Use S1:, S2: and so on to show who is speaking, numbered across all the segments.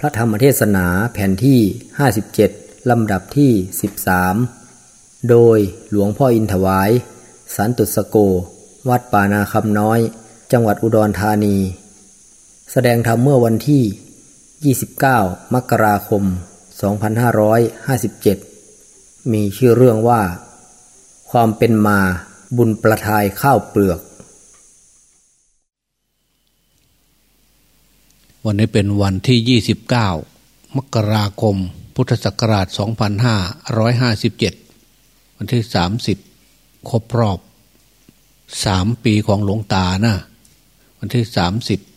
S1: พระธรรมเทศนาแผ่นที่ 57 ลำดับที่ 13 โดยหลวงพ่ออินถวาย สันตุสโก วัดป่านาคำน้อย จังหวัดอุดรธานี แสดงธรรมเมื่อวันที่ 29 มกราคม 2557 มีชื่อเรื่องว่า ความเป็นมาบุญประทายข้าวเปลือก
S2: วันนี้เป็นวันที่ 29 มกราคม พุทธศักราช 2557 วันที่ 30 ครบรอบ 3 ปีของหลวงตานะ วันที่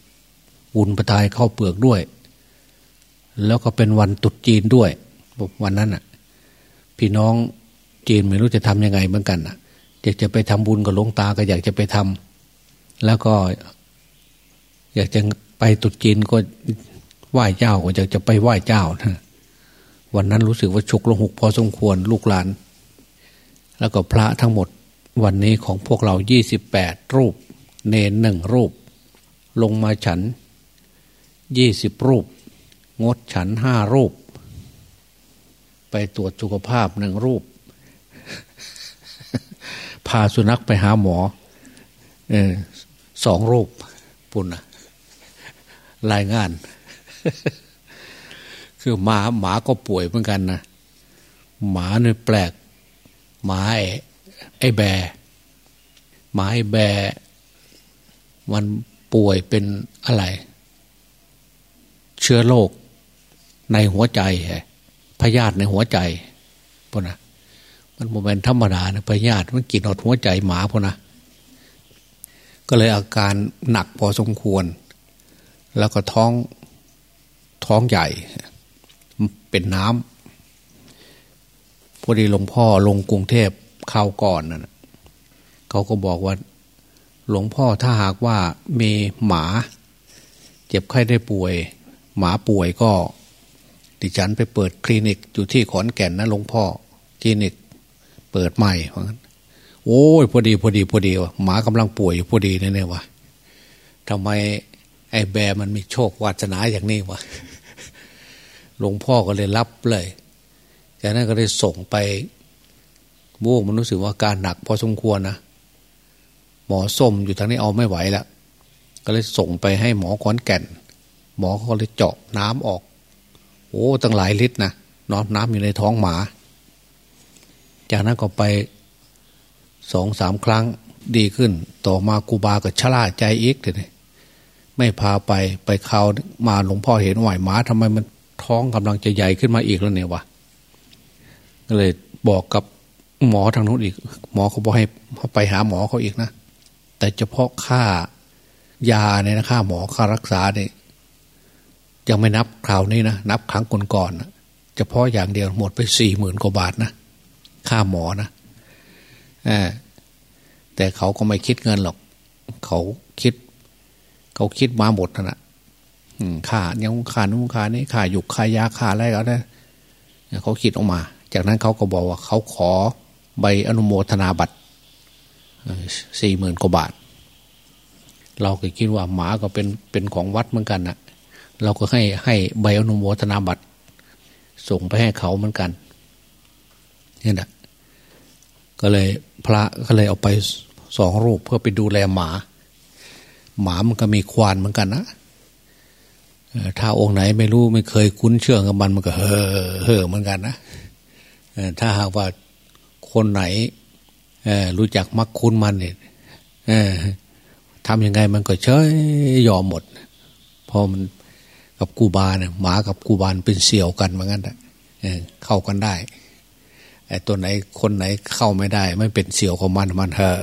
S2: 30 บุญประทายเข้าเปลือกด้วย แล้วก็เป็นวันตุดจีนด้วย วันนั้นน่ะ พี่น้องจีนไม่รู้จะทำยังไงเหมือนกันน่ะอยากจะไปทำบุญกับหลวงตาก็อยากจะไปทำแล้วก็อยากจะ ไปตุจีนก็ไหว้เจ้าก็อยากจะไปไหว้เจ้านะวันนั้นรู้สึกว่าฉุกละหุกพอสมควรลูกหลาน แล้วก็พระทั้งหมดวันนี้ของพวกเรายี่สิบแปดรูป เนนหนึ่งรูป ลงมาฉันยี่สิบรูป งดฉันห้ารูป ไปตรวจสุขภาพหนึ่งรูป พาสุนัขไปหาหมอออสองรูปปุ่นนะ รายงาน คือหมาหมาก็ป่วยเหมือนกันนะหมาเนี่ยแปลก หมาไอ้ไอ้แบหมาไอ้แบมันป่วยเป็นอะไร เชื้อโรคในหัวใจฮพยาธิในหัวใจพนะมันโมเมนธรรมดานะพยาธิมันกินหดหัวใจหมาพนะก็เลยอาการหนักพอสมควร แล้วก็ท้องท้องใหญ่ เป็นน้ำพอดีหลวงพ่อลงกรุงเทพเข้าก่อนนะเขาก็บอกว่า หลวงพ่อถ้าหากว่ามีหมา เจ็บไข้ได้ป่วย หมาป่วยก็ดิฉันไปเปิดคลินิกอยู่ที่ขอนแก่นนะหลวงพ่อคลินิก เปิดใหม่เพราะงั้นโอ้ยพอดีพอดีพอดีวะหมากำลังป่วยอยู่พอดีเนี่ยๆวะทำไม ไอ้แบมันมีโชควาสนาอย่างนี้วะหลวงพ่อก็เลยรับเลยจากนั้นก็เลยส่งไปบูกมันรู้สึกว่าการหนักพอสมควรนะหมอส้มอยู่ทางนี้เอาไม่ไหวล้วก็เลยส่งไปให้หมอขอนแก่น หมอเขาเลยเจาะน้ำออก โอ้ตั้งหลายลิตรนะนอนน้ำอยู่ในท้องหมา จากนั้นก็ไปสองสามครั้งดีขึ้น ต่อมากูบากับชะล่าใจอีกเลย ไม่พาไปไปข่าวมาหลวงพ่อเห็นไหวหมาทำไมมันท้องกำลังจะใหญ่ขึ้นมาอีกแล้วเนี่ยวะก็เลยบอกกับหมอทางนู้นอีก หมอเขาบอกให้เขาไปหาหมอเขาอีกนะแต่เฉพาะค่ายาเนี่ยนะค่าหมอค่ารักษาเนี่ยยังไม่นับคราวนี้นะนับครั้งก่อนๆนะเฉพาะอย่างเดียวหมดไปสี่หมื่นกว่าบาทนะค่าหมอนะแต่เขาก็ไม่คิดเงินหรอก เขาคิด เขาคิดมาหมดนะค่าเนี่ยค่านุ่งค่านี้ค่าหยุกค่ายาค่าอะไรก็ได้เขาคิดออกมา จากนั้นเขาก็บอกว่าเขาขอใบอนุโมทนาบัตรสี่หมื่นกว่าบาท เราก็คิดว่าหมาก็เป็นเป็นของวัดเหมือนกันนะเราก็ให้ให้ใบอนุโมทนาบัตรส่งไปให้เขาเหมือนกันนี่แหละก็เลยพระก็เลยเอาไปสองรูปเพื่อไปดูแลหมา หมามันก็มีควานเหมือนกันนะถ้าองค์ไหนไม่รู้ไม่เคยคุ้นเชื่องกับมันมันก็เฮ่อเฮ่อเหมือนกันนะถ้าหากว่าคนไหนรู้จักมักคุ้นมันเนี่ยทำยังไงมันก็เฉยยอมหมดพอมันกับกูบาเนี่ยหมากับกูบานเป็นเสี่ยวกันเหมือนกันเข้ากันได้ ไอ้ตัวไหนคนไหนเข้าไม่ได้ ไม่เป็นเสียวของมันมันเห่อ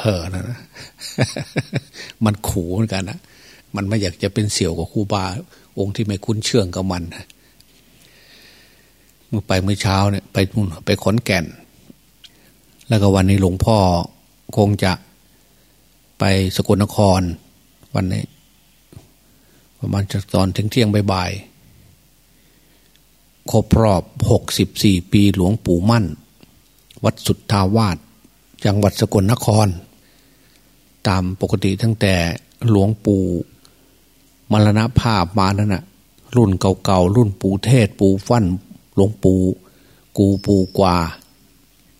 S2: เห่อนะมันขู่เหมือนกันนะมันไม่อยากจะเป็นเสียวกับครูบา องค์ที่ไม่คุ้นเชื่องกับมันเมื่อไปเมื่อเช้าเนี่ย ไปนู่นไปขอนแก่น แล้วก็วันนี้หลวงพ่อคงจะไปสกลนคร วันนี้ ประมาณจะตอนถึงเที่ยงบ่าย ครบรอบหกสิบสี่ปีหลวงปู่มั่น วัดสุทธาวาสจังหวัดสกลนคร ตามปกติตั้งแต่หลวงปู่มรณภาพมานั้นนะรุ่นเก่าๆรุ่นปู่เทศปู่ฟั่นหลวงปู่กูปู่กว่า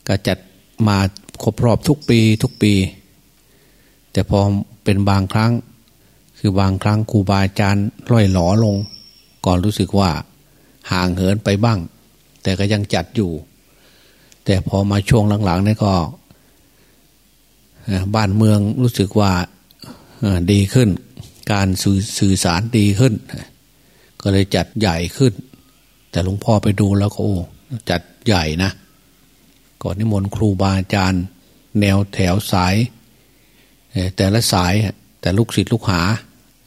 S2: ก็จัดมาครบรอบทุกปีทุกปี แต่พอเป็นบางครั้ง คือบางครั้งครูบาอาจารย์ร่อยหลอลง ก่อนรู้สึกว่า ห่างเหินไปบ้าง แต่ก็ยังจัดอยู่ แต่พอมาช่วงหลังๆนี่ก็ บ้านเมืองรู้สึกว่าดีขึ้น การสื่อสารดีขึ้น ก็เลยจัดใหญ่ขึ้น แต่หลวงพ่อไปดูแล้วก็โอ้จัดใหญ่นะก่อนนิมนต์ครูบาอาจารย์ แนวแถวสาย แต่ละสายแต่ลูกศิษย์ลูกหา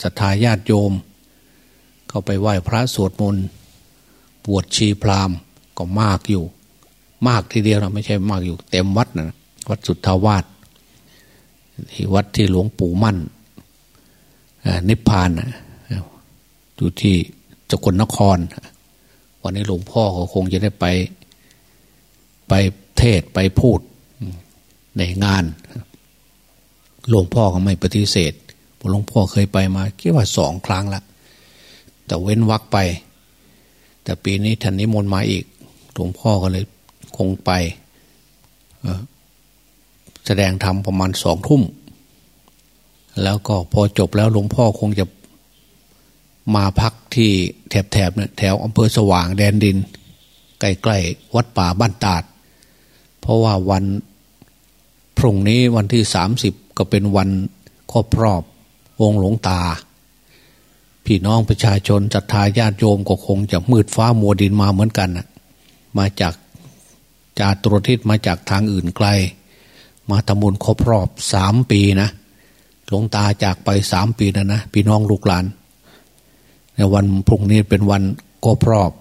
S2: ศรัทธาญาติโยม เข้าไปไหว้พระสวดมนต์ บวชชีพราหมณ์ก็มากอยู่ มากทีเดียวนะไม่ใช่มากอยู่ เต็มวัดนะวัดสุทธาวาสที่วัดที่หลวงปู่มั่นนิพพานอยู่ที่จกลนคร วันนี้หลวงพ่อก็คงจะได้ไป ไปเทศไปพูดในงาน หลวงพ่อก็ไม่ปฏิเสธหลวงพ่อเคยไปมาคิดว่าสองครั้งละแต่เว้นวักไป แต่ปีนี้ท่านนิมนต์มาอีกหลวงพ่อก็เลยคงไปแสดงธรรมประมาณสองทุ่ม แล้วก็พอจบแล้วหลวงพ่อคงจะมาพักที่แถบๆเนี่ยแถวอำเภอสว่างแดนดิน ใกล้ๆวัดป่าบ้านตาด เพราะว่าวันพรุ่งนี้วันที่สามสิบก็เป็นวันครบรอบวงหลวงตา พี่น้องประชาชนศรัทธาญาติโยมก็คงจะมืดฟ้ามัวดินมาเหมือนกันนะมาจากจากตรวทิศมาจากทางอื่นไกล มาทำบุญครบรอบสามปีนะหลวงตาจากไปสามปีนะนะพี่น้องลูกหลานในวันพรุ่งนี้เป็นวันครบรอบ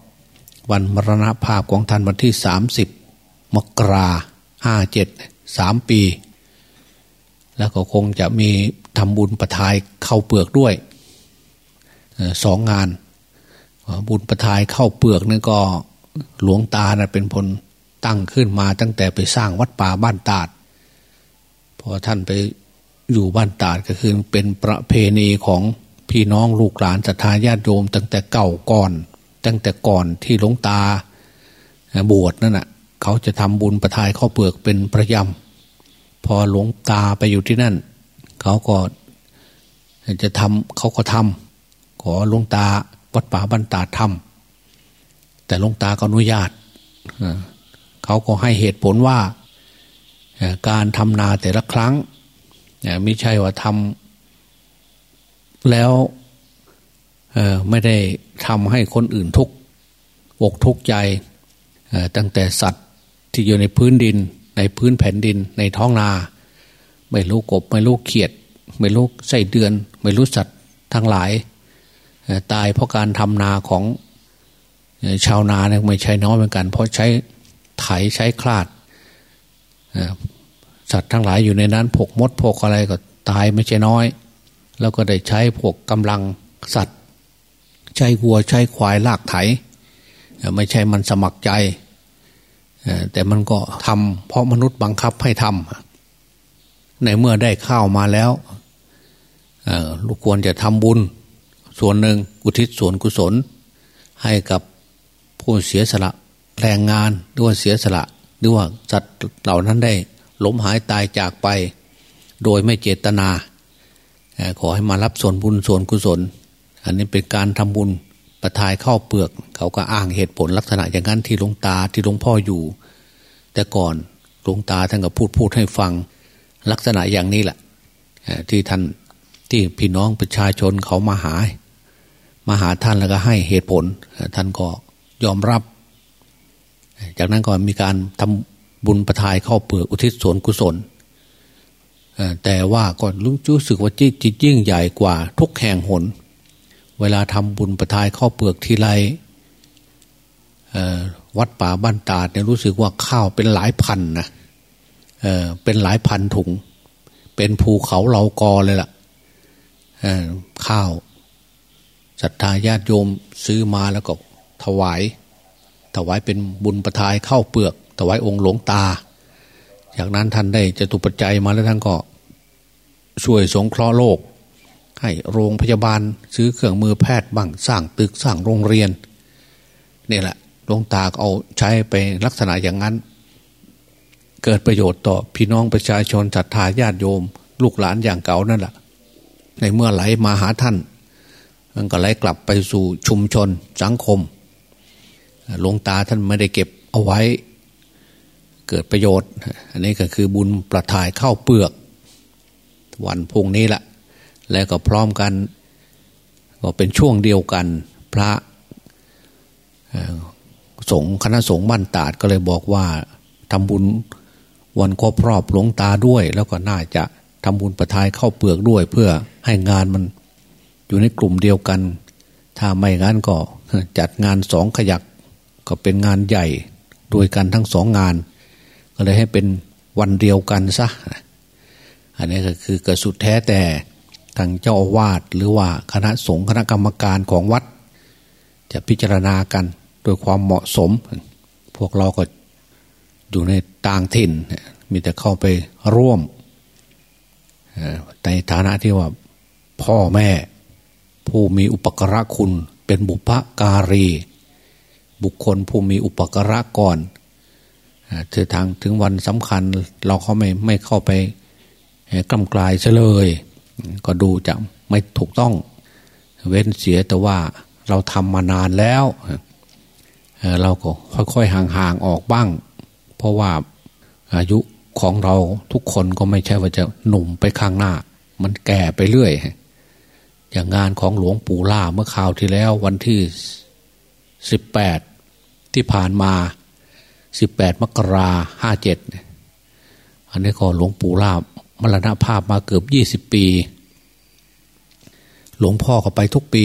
S2: วันมรณภาพของท่านวันที่สามสิบมกราห้าเจ็ดสามปี แล้วก็คงจะมีทำบุญประทายเข้าเปลือกด้วย สองงาน บุญประทายเข้าเปลือกนี่ก็หลวงตานะเป็นผลตั้งขึ้นมาตั้งแต่ไปสร้างวัดป่าบ้านตาด พอท่านไปอยู่บ้านตาดก็คือเป็นประเพณีของพี่น้องลูกหลานศรัทธาญาติโยม ตั้งแต่เก่าก่อน ตั้งแต่ก่อนที่หลวงตาบวชนั่นน่ะเขาจะทำบุญประทายข้าเปลือกเป็นประยำพอหลวงตาไปอยู่ที่นั่น เขาก็จะทำเขาก็ทำ ขอหลวงตาวัดป่าบ้านตาทำแต่หลวงตาก็อนุญาตเขาก็ให้เหตุผลว่าการทำนาแต่ละครั้งไม่ใช่ว่าทำแล้วไม่ได้ทำให้คนอื่นทุกอกทุกใจตั้งแต่สัตว์ที่อยู่ในพื้นดิน ในพื้นแผ่นดิน ในท้องนา ไม่รู้กบ ไม่รู้เขียด ไม่รู้ไส้เดือน ไม่รู้สัตว์ทั้งหลาย ตายเพราะการทำนาของชาวนาเนี่ยไม่ใช่น้อยเหมือนกัน เพราะใช้ไถใช้คลาดสัตว์ทั้งหลายอยู่ในนั้นพวกมดพวกอะไรก็ตายไม่ใช่น้อย แล้วก็ได้ใช้พวกกำลังสัตว์ ใช้วัวใช้ควายลากไถ ไม่ใช่มันสมัครใจ แต่มันก็ทำเพราะมนุษย์บังคับให้ทำในเมื่อได้ข้าวมาแล้วลูกควรจะทำบุญ ส่วนหนึ่งอุทิศส่วนกุศล ให้กับผู้เสียสละแรงงานหรือว่าเสียสละหรือว่าสัตว์เหล่านั้นได้ล้มหายตายจากไป โดยไม่เจตนา ขอให้มารับส่วนบุญส่วนกุศล อันนี้เป็นการทำบุญประทายเข้าเปลือก เขาก็อ้างเหตุผลลักษณะอย่างนั้นที่หลวงตาที่หลวงพ่ออยู่ แต่ก่อนหลวงตาท่านก็พูดพูดให้ฟังลักษณะอย่างนี้แหละที่ท่านที่พี่น้องประชาชนเขามาหา มาหาท่านแล้วก็ให้เหตุผล ท่านก็ยอมรับ จากนั้นก็มีการทำบุญประทายเข้าเปลือกอุทิศส่วนกุศล แต่ว่าก็รู้สึกว่าจิตยิ่งใหญ่กว่าทุกแห่งหน เวลาทำบุญประทายเข้าเปลือกทีไรวัดป่าบ้านตาดเนี่ยรู้สึกว่าข้าวเป็นหลายพันนะเเป็นหลายพันถุง เป็นภูเขาเหลากอเลยล่ะข้าว ศรัทธาญาติโยมซื้อมาแล้วก็ถวาย ถวายเป็นบุญประทายเข้าเปลือก ถวายองค์หลวงตา จากนั้นท่านได้จะตุปัจจัยมาแล้วท่านก็ช่วยสงเคราะห์โลก ให้โรงพยาบาลซื้อเครื่องมือแพทย์บ้างสร้างตึกสร้างโรงเรียนนี่แหละหลวงตาเอาใช้ไปลักษณะอย่างนั้น เกิดประโยชน์ต่อพี่น้องประชาชนศรัทธาญาติโยม ลูกหลานอย่างเก่านั่นแหละในเมื่อไหลมาหาท่าน มันก็ไหลกลับไปสู่ชุมชนสังคมหลวงตาท่านไม่ได้เก็บเอาไว้เกิดประโยชน์ อันนี้ก็คือบุญประทายเข้าเปลือก วันพุ่งนี้แหละแล้วก็พร้อมกัน ก็เป็นช่วงเดียวกัน พระสงฆ์คณะสงฆ์บ้านตาดก็เลยบอกว่าทำบุญวันครบรอบหลวงตาด้วย แล้วก็น่าจะทำบุญประทายเข้าเปลือกด้วย เพื่อให้งานมัน อยู่ในกลุ่มเดียวกัน ถ้าไม่งั้นก็จัดงานสองขยัก ก็เป็นงานใหญ่ด้วยกันทั้งสองงาน ก็เลยให้เป็นวันเดียวกันซะอันนี้ก็คือกระสุดแท้แต่ทางเจ้าอาวาสหรือว่าคณะสงฆ์คณะกรรมการของวัด จะพิจารณากันโดยความเหมาะสม พวกเราก็อยู่ในต่างถิ่น มีแต่เข้าไปร่วมในฐานะที่ว่าพ่อแม่ ผู้มีอุปกระคุณ เป็นบุพการี บุคคลผู้มีอุปกระก่อนถือทางถึงวันสำคัญเราเขาไม่ไม่เข้าไปกำกลายเฉลย ก็ดูจะไม่ถูกต้อง เว้นเสียแต่ว่าเราทำมานานแล้ว เราก็ค่อยๆห่างๆออกบ้าง เพราะว่าอายุของเราทุกคนก็ไม่ใช่ว่าจะหนุ่มไปข้างหน้า มันแก่ไปเรื่อย อย่างงานของหลวงปู่ล่าเมื่อคราวที่แล้ววันที่สิบแปดที่ผ่านมาสิบแปดมกราห้าเจ็ดอันนี้ก็หลวงปู่ล่ามรณภาพมาเกือบยี่สิบปี หลวงพ่อก็ไปทุกปี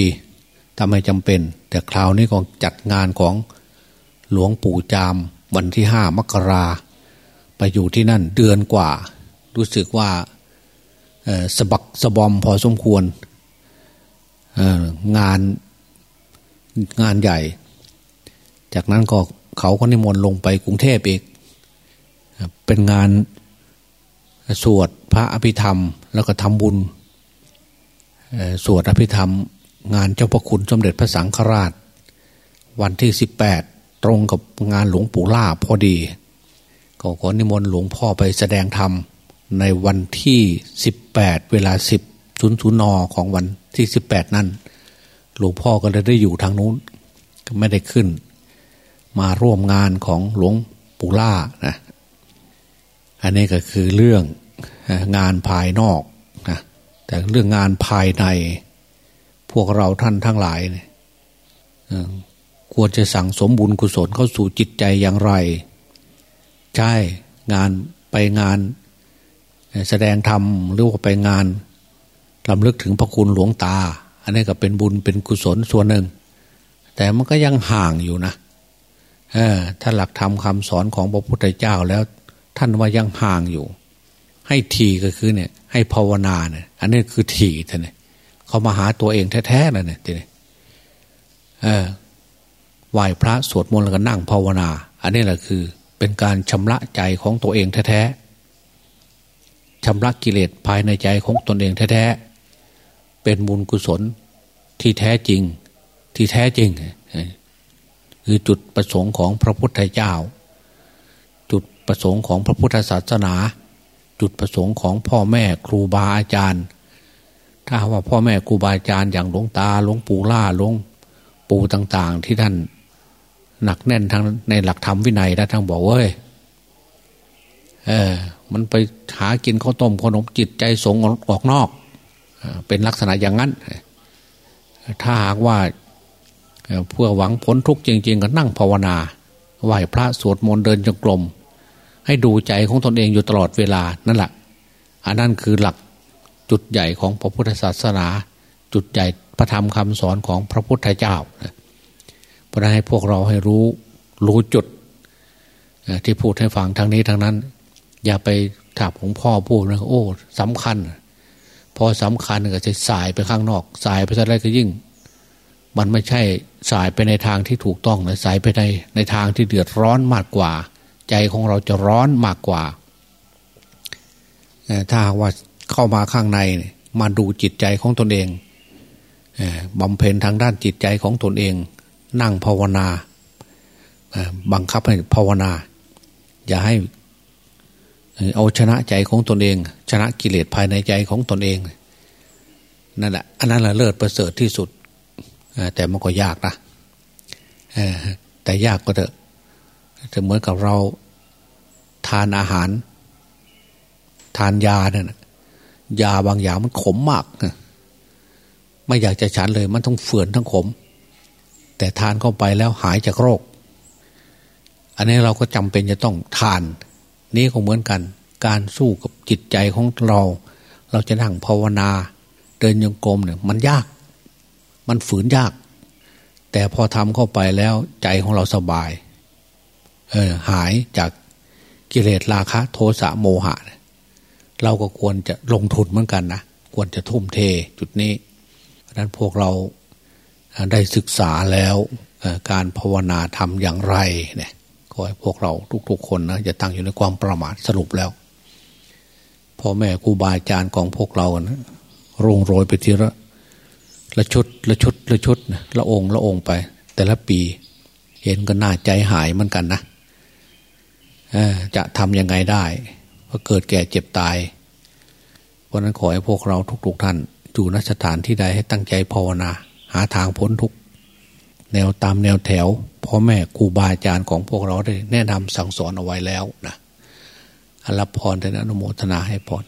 S2: ถ้าไม่จำเป็น แต่คราวนี้ก็จัดงานของหลวงปู่จามวันที่ห้ามกรา ไปอยู่ที่นั่นเดือนกว่า รู้สึกว่าสบักสบอมพอสมควร งานงานใหญ่ จากนั้นก็เขาก็นิมนต์ลงไปกรุงเทพอีก เป็นงานสวดพระอภิธรรม แล้วก็ทำบุญสวดอภิธรรม งานเจ้าพระคุณสมเด็จพระสังฆราช วันที่สิบแปดตรงกับงานหลวงปู่ล่าพอดี ก็ขอนิมนต์หลวงพ่อไปแสดงธรรม ในวันที่สิบแปดเวลาสิบ ศูนย์ศูนย์นอของวันที่สิบแปดนั้นหลวงพ่อก็เลยได้อยู่ทางนู้น ก็ไม่ได้ขึ้น มาร่วมงานของหลวงปู่ล่านะอันนี้ก็คือเรื่องงานภายนอกนะแต่เรื่องงานภายใน พวกเราท่านทั้งหลายเนี่ยควรจะสั่งสมบุญกุศลเข้าสู่จิตใจอย่างไร ใช่งานไปงานแสดงธรรมหรือว่าไปงาน ลำลึกถึงพระคุณหลวงตา อันนี้ก็เป็นบุญเป็นกุศลส่วนหนึ่ง แต่มันก็ยังห่างอยู่นะถ้าหลักธรรมคาสอนของพระพุทธเจ้าแล้ว ท่านว่ายังห่างอยู่ ให้ทีก็คือเนี่ย ให้ภาวนาเนี่ย อันนี้คือทีท่านเนี่ยเขามาหาตัวเองแท้ๆเลยเนี่ยทีนี้เออไหว้พระสวดมนต์แล้วก็นั่งภาวนา อันนี้แหละคือ เป็นการชำระใจของตัวเองแท้ๆชำระกิเลสภายในใจของตนเองแท้ๆ เป็นบุญกุศลที่แท้จริงที่แท้จริง คือจุดประสงค์ของพระพุทธเจ้า จุดประสงค์ของพระพุทธศาสนา จุดประสงค์ของพ่อแม่ครูบาอาจารย์ ถ้าว่าพ่อแม่ครูบาอาจารย์อย่างหลวงตาหลวงปู่ล่าหลวงปู่ต่าง ๆ ที่ท่านหนักแน่นทางในหลักธรรมวินัยแล้วท่านบอกเว้ยเออ มันไปหากินข้าวต้มขนมจิตใจสงออกนอก เป็นลักษณะอย่างนั้น ถ้าหากว่าเพื่อหวังผลทุกข์จริง ๆ ก็นั่งภาวนาไหว้พระสวดมนต์เดินจงกรมให้ดูใจของตนเองอยู่ตลอดเวลานั่นแหละอันนั้นคือหลักจุดใหญ่ของพระพุทธศาสนา จุดใหญ่พระธรรมคำสอนของพระพุทธเจ้าเพราะนั้นให้พวกเราให้รู้รู้จุดที่พูดให้ฟังทางนี้ทางนั้น อย่าไปถามของพ่อพูดนะโอ้สำคัญ พอสำคัญก็จะสายไปข้างนอก สายไปอะไรก็ยิ่ง มันไม่ใช่สายไปในทางที่ถูกต้องนะสายไปในในทางที่เดือดร้อนมากกว่า ใจของเราจะร้อนมากกว่าถ้าว่าเข้ามาข้างในมาดูจิตใจของตนเองบำเพ็ญทางด้านจิตใจของตนเอง นั่งภาวนาบังคับให้ภาวนา อย่าให้ เอาชนะใจของตนเอง ชนะกิเลสภายในใจของตนเองนั่นแหละอันนั้นแหละเลิศประเสริฐที่สุดแต่มันก็ยากนะแต่ยากก็เถอะจะเหมือนกับเราทานอาหาร ทานยาเนี่ยยาบางอย่างมันขมมากไม่อยากจะฉันเลย มันต้องเฝื่อนทั้งขม แต่ทานเข้าไปแล้วหายจากโรค อันนี้เราก็จำเป็นจะต้องทาน นี้ก็เหมือนกัน การสู้กับจิตใจของเรา เราจะนั่งภาวนา เดินยงกรมเนี่ยมันยาก มันฝืนยาก แต่พอทำเข้าไปแล้วใจของเราสบาย เออหายจากกิเลสราคะ โทสะโมหะ เราก็ควรจะลงทุนเหมือนกันนะควรจะทุ่มเทจุดนี้ราะนั้นพวกเราได้ศึกษาแล้วการภาวนาทำอย่างไรเนี่ย ให้พวกเราทุก ๆ คนนะจะตั้งอยู่ในความประมาทสรุปแล้วพ่อแม่ครูบาอาจารย์ของพวกเรานะร่งโรยไปทีละละชุดละชุดละชุดละองค์ละองค์ไป แต่ละปี เห็นก็น่าใจหายเหมือนกันนะจะทำยังไงได้พอเกิดแก่เจ็บตาย เพราะนั้นขอให้พวกเราทุกๆท่านอยู่นสถานที่ใดให้ตั้งใจภาวนา หาทางพ้นทุก แนวตามแนวแถวพ่อแม่ครูบาอาจารย์ของพวกเราได้แนะนำสั่งสอนเอาไว้แล้วนะรับพรแต่อนุโมทนาให้พร